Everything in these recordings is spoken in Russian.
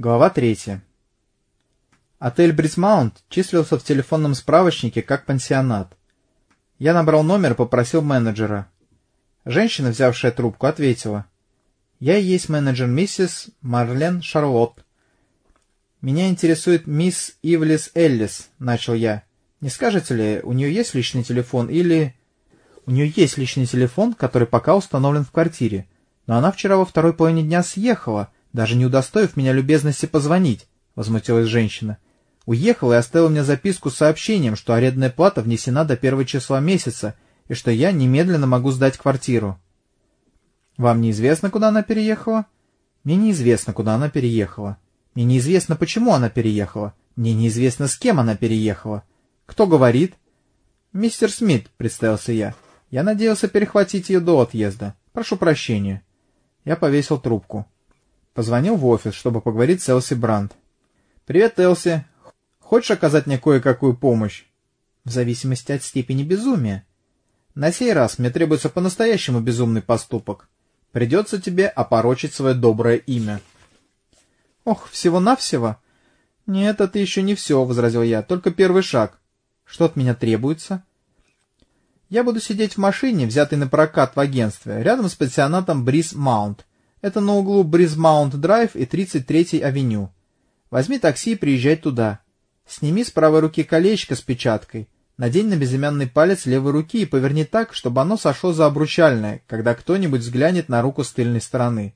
Глава третья. Отель Брисмаунт числился в телефонном справочнике как пансионат. Я набрал номер и попросил менеджера. Женщина, взявшая трубку, ответила. «Я и есть менеджер миссис Марлен Шарлотт. Меня интересует мисс Ивлис Эллис», — начал я. «Не скажете ли, у нее есть личный телефон или...» «У нее есть личный телефон, который пока установлен в квартире, но она вчера во второй половине дня съехала» даже не удостоив меня любезности позвонить, — возмутилась женщина. Уехала и оставила мне записку с сообщением, что арендная плата внесена до первого числа месяца и что я немедленно могу сдать квартиру. — Вам неизвестно, куда она переехала? — Мне неизвестно, куда она переехала. Мне неизвестно, почему она переехала. Мне неизвестно, с кем она переехала. Кто говорит? — Мистер Смит, — представился я. Я надеялся перехватить ее до отъезда. Прошу прощения. Я повесил трубку. Позвонил в офис, чтобы поговорить с Элси Брандт. «Привет, Элси. Хочешь оказать мне кое-какую помощь?» «В зависимости от степени безумия. На сей раз мне требуется по-настоящему безумный поступок. Придется тебе опорочить свое доброе имя». «Ох, всего-навсего?» «Нет, это еще не все», — возразил я, — «только первый шаг. Что от меня требуется?» «Я буду сидеть в машине, взятой на прокат в агентстве, рядом с пансионатом Бриз Маунт. Это на углу Бризмаунт-драйв и 33-й авеню. Возьми такси и приезжай туда. Сними с правой руки колечко с печаткой, надень на безымянный палец левой руки и поверни так, чтобы оно сошло за обручальное, когда кто-нибудь взглянет на руку с тыльной стороны.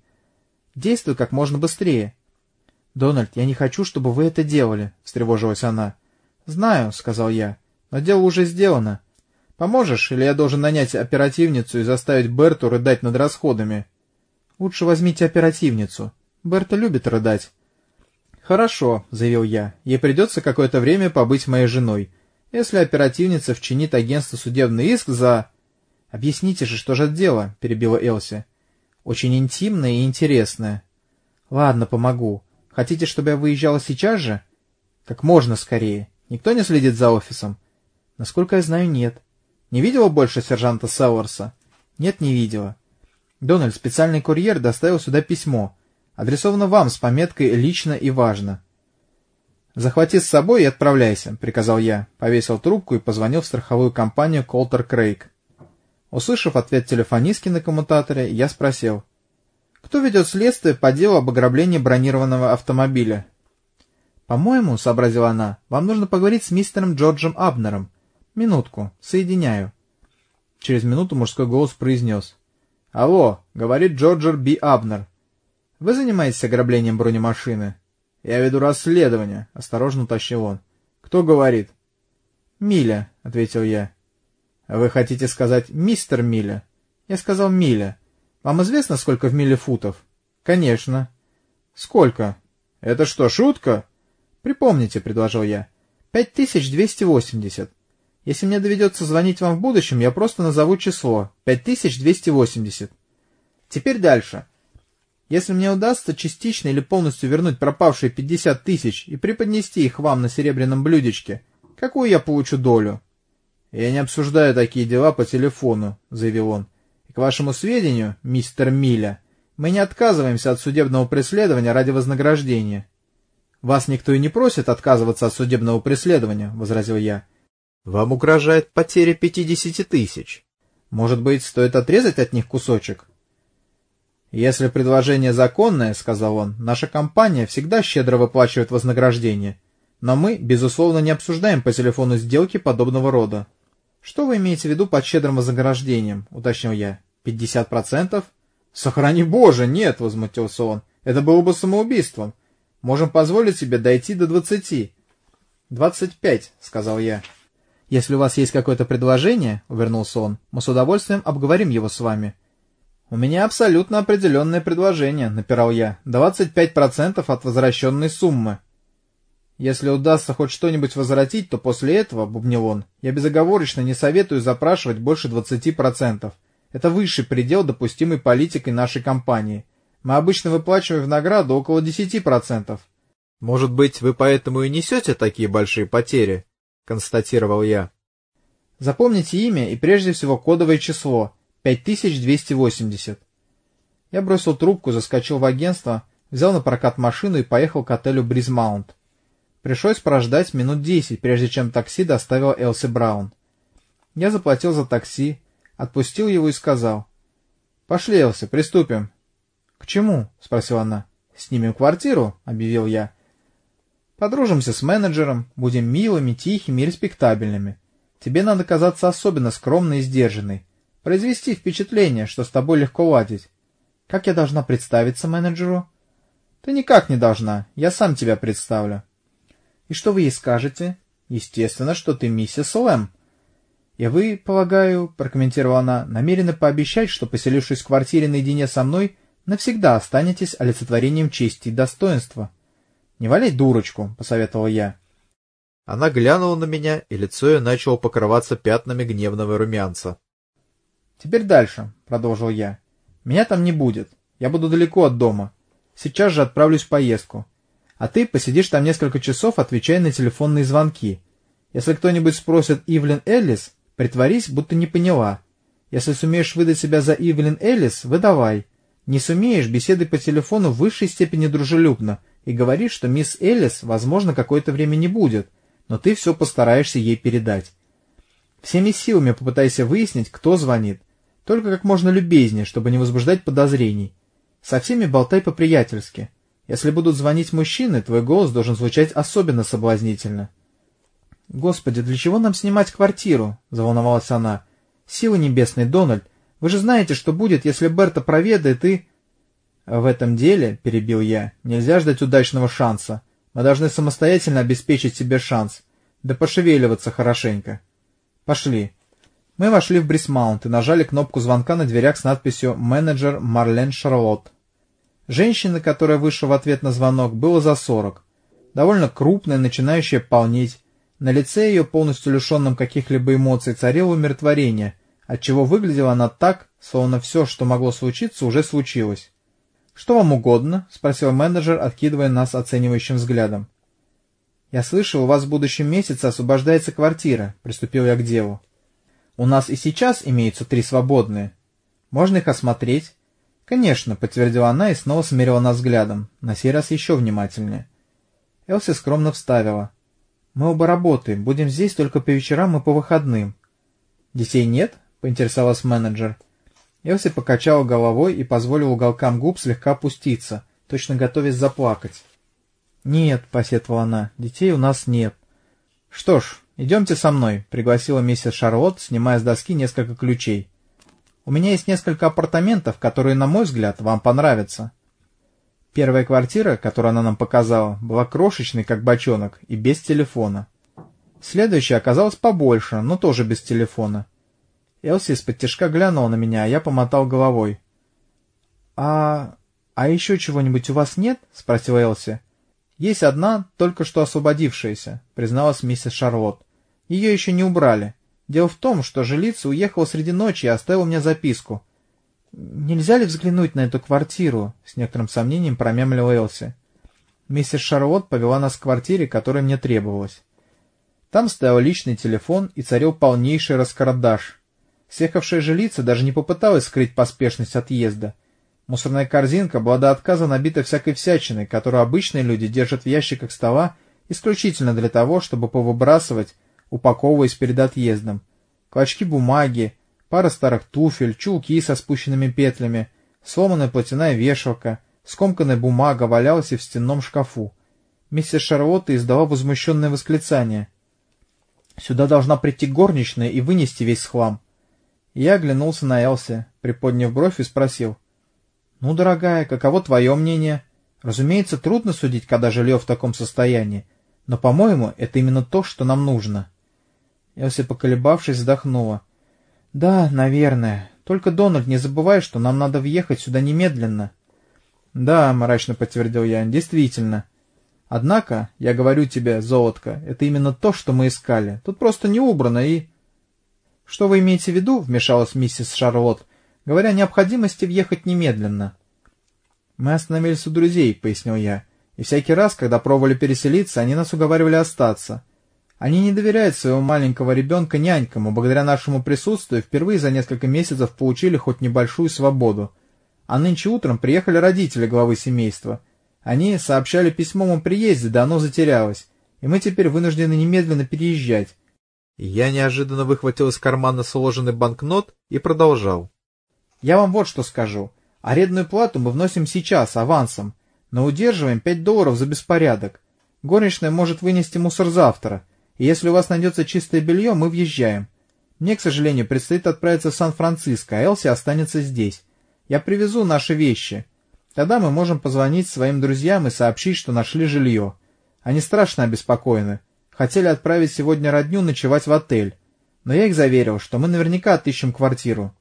Действуй как можно быстрее. — Дональд, я не хочу, чтобы вы это делали, — встревожилась она. — Знаю, — сказал я, — но дело уже сделано. Поможешь, или я должен нанять оперативницу и заставить Берту рыдать над расходами? — Лучше возьмите оперативницу. Берта любит рыдать. Хорошо, заявил я. Ей придется какое-то время побыть моей женой. Если оперативница вчинит агентство судебный иск за... Объясните же, что же это дело, перебила Элси. Очень интимное и интересное. Ладно, помогу. Хотите, чтобы я выезжала сейчас же? Как можно скорее. Никто не следит за офисом? Насколько я знаю, нет. Не видела больше сержанта Сауэрса? Нет, не видела. Дональд, специальный курьер доставил сюда письмо. Адресовано вам с пометкой «Лично и важно». «Захвати с собой и отправляйся», — приказал я, повесил трубку и позвонил в страховую компанию «Колтер Крейг». Услышав ответ телефонистки на коммутаторе, я спросил. «Кто ведет следствие по делу об ограблении бронированного автомобиля?» «По-моему», — сообразила она, — «вам нужно поговорить с мистером Джорджем Абнером. Минутку, соединяю». Через минуту мужской голос произнес. «Алло», — говорит Джорджер Би Абнер. «Вы занимаетесь ограблением бронемашины?» «Я веду расследование», — осторожно уточнил он. «Кто говорит?» «Миля», — ответил я. «Вы хотите сказать мистер Миля?» «Я сказал Миля. Вам известно, сколько в миле футов?» «Конечно». «Сколько?» «Это что, шутка?» «Припомните», — предложил я. «Пять тысяч двести восемьдесят». Если мне доведется звонить вам в будущем, я просто назову число — 5280. Теперь дальше. Если мне удастся частично или полностью вернуть пропавшие 50 тысяч и преподнести их вам на серебряном блюдечке, какую я получу долю? — Я не обсуждаю такие дела по телефону, — заявил он. — И к вашему сведению, мистер Миля, мы не отказываемся от судебного преследования ради вознаграждения. — Вас никто и не просит отказываться от судебного преследования, — возразил я. — вам угрожает потеря пятидесяти тысяч. Может быть, стоит отрезать от них кусочек? Если предложение законное, — сказал он, — наша компания всегда щедро выплачивает вознаграждение. Но мы, безусловно, не обсуждаем по телефону сделки подобного рода. Что вы имеете в виду под щедрым вознаграждением? — уточнил я. Пятьдесят процентов? Сохрани Боже, нет, — возмутился он. Это было бы самоубийством. Можем позволить себе дойти до двадцати. Двадцать пять, — сказал я. «Если у вас есть какое-то предложение, — увернулся он, — мы с удовольствием обговорим его с вами». «У меня абсолютно определенное предложение», — напирал я. «Двадцать пять процентов от возвращенной суммы». «Если удастся хоть что-нибудь возвратить, то после этого, — бубнил он, — я безоговорочно не советую запрашивать больше двадцати процентов. Это высший предел допустимый политикой нашей компании. Мы обычно выплачиваем в награду около десяти процентов». «Может быть, вы поэтому и несете такие большие потери?» — констатировал я. Запомните имя и прежде всего кодовое число — 5280. Я бросил трубку, заскочил в агентство, взял на прокат машину и поехал к отелю Бризмаунт. Пришлось прождать минут десять, прежде чем такси доставило Элси Браун. Я заплатил за такси, отпустил его и сказал. «Пошли, Элси, приступим». «К чему?» — спросила она. «Снимем квартиру», — объявил я. «Подружимся с менеджером, будем милыми, тихими и респектабельными. Тебе надо казаться особенно скромной и сдержанной, произвести впечатление, что с тобой легко ладить. Как я должна представиться менеджеру?» «Ты никак не должна, я сам тебя представлю». «И что вы ей скажете?» «Естественно, что ты миссис Лэм». «И вы, полагаю, — прокомментировала она, — намерены пообещать, что, поселившись в квартире наедине со мной, навсегда останетесь олицетворением чести и достоинства». «Не валяй дурочку», — посоветовал я. Она глянула на меня, и лицо ее начало покрываться пятнами гневного румянца. «Теперь дальше», — продолжил я. «Меня там не будет. Я буду далеко от дома. Сейчас же отправлюсь в поездку. А ты посидишь там несколько часов, отвечая на телефонные звонки. Если кто-нибудь спросит Ивлин Эллис, притворись, будто не поняла. Если сумеешь выдать себя за Ивлин Эллис, выдавай. Не сумеешь, беседуй по телефону в высшей степени дружелюбно и говори, что мисс Эллис, возможно, какое-то время не будет, но ты все постараешься ей передать. Всеми силами попытайся выяснить, кто звонит, только как можно любезнее, чтобы не возбуждать подозрений. Со всеми болтай по-приятельски. Если будут звонить мужчины, твой голос должен звучать особенно соблазнительно. «Господи, для чего нам снимать квартиру?» — заволновалась она. «Силы небесной, Дональд, вы же знаете, что будет, если Берта проведает и...» «В этом деле, — перебил я, — нельзя ждать удачного шанса. Мы должны самостоятельно обеспечить себе шанс. Да пошевеливаться хорошенько. Пошли». Мы вошли в Брисмаунт и нажали кнопку звонка на дверях с надписью «Менеджер Марлен Шарлотт». Женщина, которая вышла в ответ на звонок, было за сорок. Довольно крупная, начинающая полнеть. На лице ее, полностью лишенном каких-либо эмоций, царило умиротворение, отчего выглядела она так, словно все, что могло случиться, уже случилось. «Что вам угодно?» — спросил менеджер, откидывая нас оценивающим взглядом. «Я слышал, у вас в будущем месяце освобождается квартира», — приступил я к делу. У нас и сейчас имеются три свободные. Можно их осмотреть? Конечно, подтвердила она и снова смерила нас взглядом, на сей раз еще внимательнее. Элси скромно вставила. Мы оба работаем, будем здесь только по вечерам и по выходным. Детей нет? поинтересовалась менеджер. Элси покачала головой и позволила уголкам губ слегка опуститься, точно готовясь заплакать. «Нет», — посетовала она, — «детей у нас нет». «Что ж, «Идемте со мной», — пригласила миссис Шарлотт, снимая с доски несколько ключей. «У меня есть несколько апартаментов, которые, на мой взгляд, вам понравятся». Первая квартира, которую она нам показала, была крошечной, как бочонок, и без телефона. Следующая оказалась побольше, но тоже без телефона. Элси из-под тяжка глянула на меня, а я помотал головой. «А... а еще чего-нибудь у вас нет?» — спросила Элси. «Есть одна, только что освободившаяся», — призналась миссис Шарлотт. «Ее еще не убрали. Дело в том, что жилица уехала среди ночи и оставила мне записку». «Нельзя ли взглянуть на эту квартиру?» — с некоторым сомнением промямлила Элси. Миссис Шарлотт повела нас к квартире, которая мне требовалась. Там стоял личный телефон и царил полнейший раскардаш. Съехавшая жилица даже не попыталась скрыть поспешность отъезда — Мусорная корзинка была до отказа набита всякой всячиной, которую обычные люди держат в ящиках стола исключительно для того, чтобы повыбрасывать, упаковываясь перед отъездом. Клочки бумаги, пара старых туфель, чулки со спущенными петлями, сломанная платяная вешалка, скомканная бумага валялась и в стенном шкафу. Миссис Шарлотта издала возмущенное восклицание. «Сюда должна прийти горничная и вынести весь хлам». Я оглянулся на Элси, приподняв бровь и спросил. «Ну, дорогая, каково твое мнение? Разумеется, трудно судить, когда жилье в таком состоянии, но, по-моему, это именно то, что нам нужно». Элси, поколебавшись, вздохнула. «Да, наверное. Только, Дональд, не забывай, что нам надо въехать сюда немедленно». «Да», — мрачно подтвердил я, — «действительно». «Однако, я говорю тебе, золотко, это именно то, что мы искали. Тут просто не убрано и...» «Что вы имеете в виду?» — вмешалась миссис Шарлотт говоря о необходимости въехать немедленно. «Мы остановились у друзей», — пояснил я, — «и всякий раз, когда пробовали переселиться, они нас уговаривали остаться. Они не доверяют своего маленького ребенка нянькам, и благодаря нашему присутствию впервые за несколько месяцев получили хоть небольшую свободу. А нынче утром приехали родители главы семейства. Они сообщали письмом о приезде, да оно затерялось, и мы теперь вынуждены немедленно переезжать. Я неожиданно выхватил из кармана сложенный банкнот и продолжал. Я вам вот что скажу. Арендную плату мы вносим сейчас, авансом, но удерживаем пять долларов за беспорядок. Горничная может вынести мусор завтра, и если у вас найдется чистое белье, мы въезжаем. Мне, к сожалению, предстоит отправиться в Сан-Франциско, а Элси останется здесь. Я привезу наши вещи. Тогда мы можем позвонить своим друзьям и сообщить, что нашли жилье. Они страшно обеспокоены. Хотели отправить сегодня родню ночевать в отель. Но я их заверил, что мы наверняка отыщем квартиру.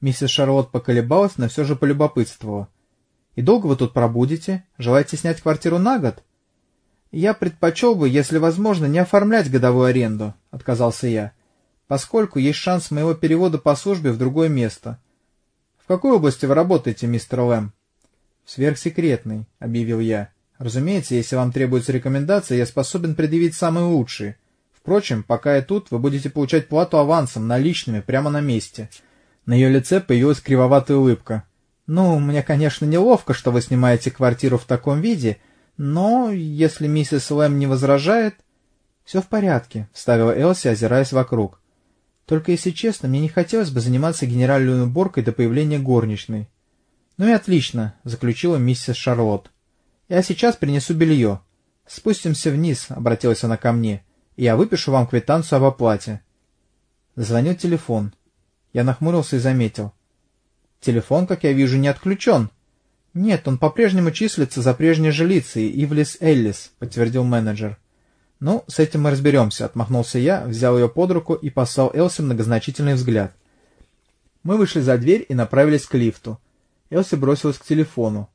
Миссис Шарлотт поколебалась, но все же полюбопытствовала. «И долго вы тут пробудете? Желаете снять квартиру на год?» «Я предпочел бы, если возможно, не оформлять годовую аренду», — отказался я, «поскольку есть шанс моего перевода по службе в другое место». «В какой области вы работаете, мистер Лэм?» «В сверхсекретной», — объявил я. «Разумеется, если вам требуются рекомендации, я способен предъявить самые лучшие. Впрочем, пока я тут, вы будете получать плату авансом, наличными, прямо на месте». На ее лице появилась кривоватая улыбка. «Ну, мне, конечно, неловко, что вы снимаете квартиру в таком виде, но если миссис Лэм не возражает...» «Все в порядке», — вставила Элси, озираясь вокруг. «Только, если честно, мне не хотелось бы заниматься генеральной уборкой до появления горничной». «Ну и отлично», — заключила миссис Шарлотт. «Я сейчас принесу белье. Спустимся вниз», — обратилась она ко мне, — «и я выпишу вам квитанцию об оплате». Звонил телефон. Я нахмурился и заметил. Телефон, как я вижу, не отключен. Нет, он по-прежнему числится за прежней жилицей, Ивлис Эллис, подтвердил менеджер. Ну, с этим мы разберемся, отмахнулся я, взял ее под руку и послал Элси многозначительный взгляд. Мы вышли за дверь и направились к лифту. Элси бросилась к телефону.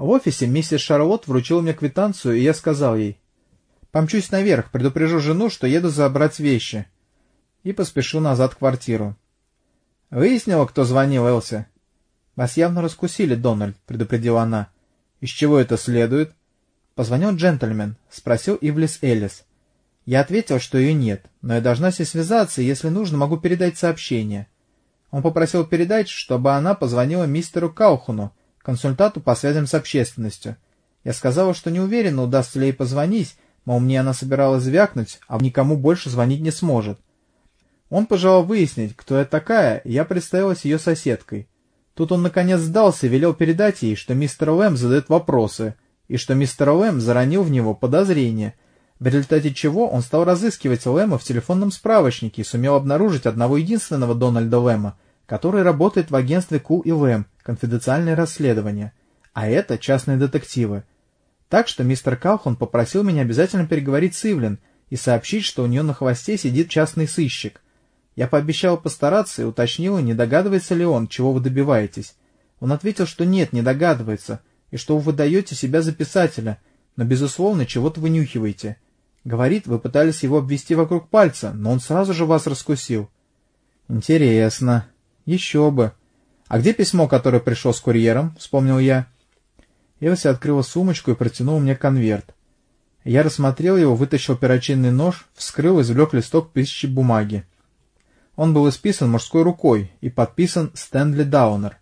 В офисе миссис Шарлотт вручила мне квитанцию, и я сказал ей. «Помчусь наверх, предупрежу жену, что еду забрать вещи». И поспешил назад в квартиру. «Выяснила, кто звонил, Элси?» «Вас явно раскусили, Дональд», — предупредила она. «Из чего это следует?» Позвонил джентльмен, спросил Ивлис Эллис. Я ответил, что ее нет, но я должна с ней связаться, если нужно, могу передать сообщение. Он попросил передать, чтобы она позвонила мистеру Каухуну, консультанту по связям с общественностью. Я сказала, что не уверена, удастся ли ей позвонить, мол, мне она собиралась звякнуть, а никому больше звонить не сможет. Он пожелал выяснить, кто я такая, и я представилась ее соседкой. Тут он наконец сдался и велел передать ей, что мистер Лэм задает вопросы, и что мистер Лэм заронил в него подозрения, в результате чего он стал разыскивать Лэма в телефонном справочнике и сумел обнаружить одного единственного Дональда Лэма, который работает в агентстве Кул и Лэм, конфиденциальное расследование, а это частные детективы. Так что мистер Калхон попросил меня обязательно переговорить с Ивлин и сообщить, что у нее на хвосте сидит частный сыщик — я пообещал постараться и уточнила, не догадывается ли он, чего вы добиваетесь. Он ответил, что нет, не догадывается, и что вы выдаете себя за писателя, но, безусловно, чего-то вынюхиваете. Говорит, вы пытались его обвести вокруг пальца, но он сразу же вас раскусил. Интересно. Еще бы. А где письмо, которое пришло с курьером? Вспомнил я. Элси открыла сумочку и протянула мне конверт. Я рассмотрел его, вытащил перочинный нож, вскрыл и извлек листок тысячи бумаги. Он был исписан мужской рукой и подписан Стэнли Даунер.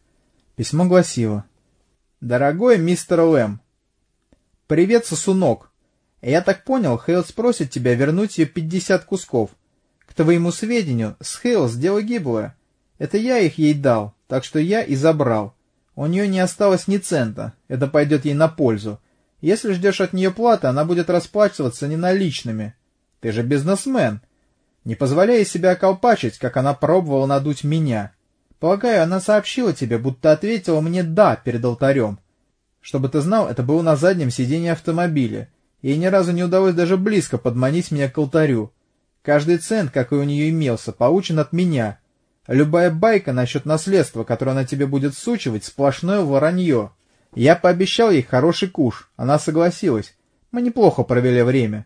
Письмо гласило. «Дорогой мистер Лэм, привет, сосунок. Я так понял, Хейлс просит тебя вернуть ее пятьдесят кусков. К твоему сведению, с Хейлс дело гиблое. Это я их ей дал, так что я и забрал. У нее не осталось ни цента, это пойдет ей на пользу. Если ждешь от нее платы, она будет расплачиваться не наличными. Ты же бизнесмен, не позволяя себя колпачить, как она пробовала надуть меня. Полагаю, она сообщила тебе, будто ответила мне «да» перед алтарем. Чтобы ты знал, это было на заднем сиденье автомобиля. Ей ни разу не удалось даже близко подманить меня к алтарю. Каждый цент, какой у нее имелся, получен от меня. Любая байка насчет наследства, которое она тебе будет сучивать, сплошное воронье. Я пообещал ей хороший куш, она согласилась. Мы неплохо провели время.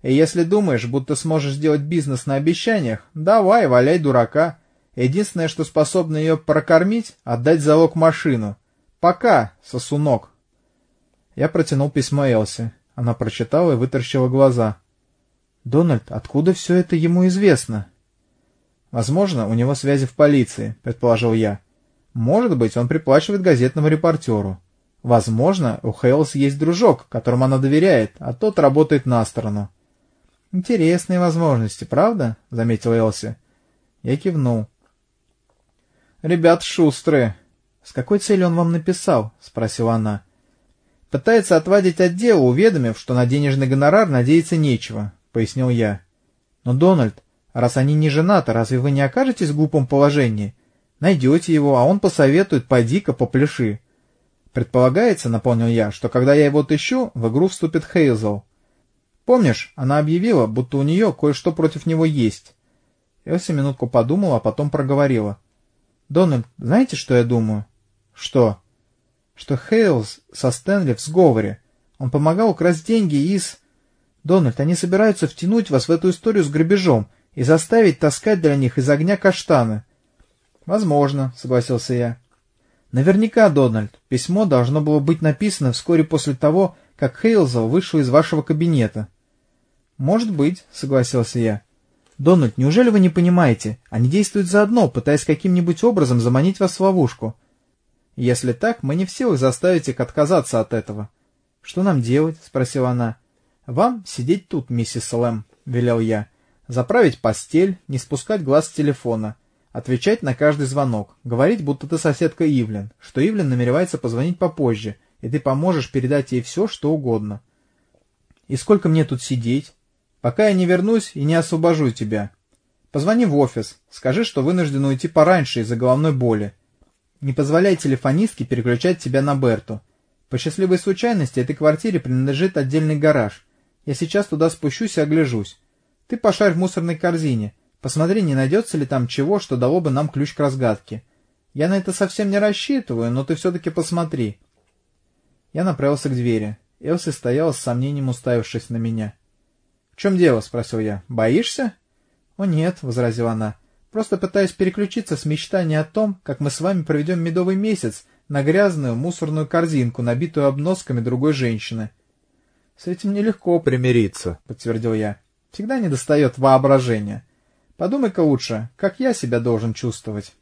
И если думаешь, будто сможешь сделать бизнес на обещаниях, давай, валяй дурака. Единственное, что способно ее прокормить, отдать залог машину. Пока, сосунок. Я протянул письмо Элси. Она прочитала и вытаращила глаза. «Дональд, откуда все это ему известно?» «Возможно, у него связи в полиции», — предположил я. «Может быть, он приплачивает газетному репортеру. Возможно, у Хейлс есть дружок, которому она доверяет, а тот работает на сторону. «Интересные возможности, правда?» — заметил Элси. Я кивнул. «Ребят шустрые». «С какой целью он вам написал?» — спросила она. «Пытается отвадить от дела, уведомив, что на денежный гонорар надеяться нечего», — пояснил я. «Но, Дональд, раз они не женаты, разве вы не окажетесь в глупом положении? Найдете его, а он посоветует, поди-ка попляши». Предполагается, напомнил я, что когда я его отыщу, в игру вступит Хейзел. Помнишь, она объявила, будто у нее кое-что против него есть. Элси минутку подумала, а потом проговорила. «Дональд, знаете, что я думаю?» «Что?» «Что Хейлс со Стэнли в сговоре. Он помогал украсть деньги из...» «Дональд, они собираются втянуть вас в эту историю с грабежом и заставить таскать для них из огня каштаны». «Возможно», — согласился я. «Наверняка, Дональд, письмо должно было быть написано вскоре после того, как Хейлзел вышел из вашего кабинета». «Может быть», — согласился я. «Дональд, неужели вы не понимаете? Они действуют заодно, пытаясь каким-нибудь образом заманить вас в ловушку. Если так, мы не в силах заставить их отказаться от этого». «Что нам делать?» — спросила она. «Вам сидеть тут, миссис Лэм», — велел я. «Заправить постель, не спускать глаз с телефона, отвечать на каждый звонок, говорить, будто ты соседка Ивлен, что Ивлен намеревается позвонить попозже, и ты поможешь передать ей все, что угодно». «И сколько мне тут сидеть?» пока я не вернусь и не освобожу тебя. Позвони в офис, скажи, что вынужден уйти пораньше из-за головной боли. Не позволяй телефонистке переключать тебя на Берту. По счастливой случайности этой квартире принадлежит отдельный гараж. Я сейчас туда спущусь и огляжусь. Ты пошарь в мусорной корзине. Посмотри, не найдется ли там чего, что дало бы нам ключ к разгадке. Я на это совсем не рассчитываю, но ты все-таки посмотри. Я направился к двери. Элси стояла с сомнением уставившись на меня. «В чем дело?» — спросил я. «Боишься?» «О нет», — возразила она. «Просто пытаюсь переключиться с мечтания о том, как мы с вами проведем медовый месяц на грязную мусорную корзинку, набитую обносками другой женщины». «С этим нелегко примириться», — подтвердил я. «Всегда недостает воображения. Подумай-ка лучше, как я себя должен чувствовать».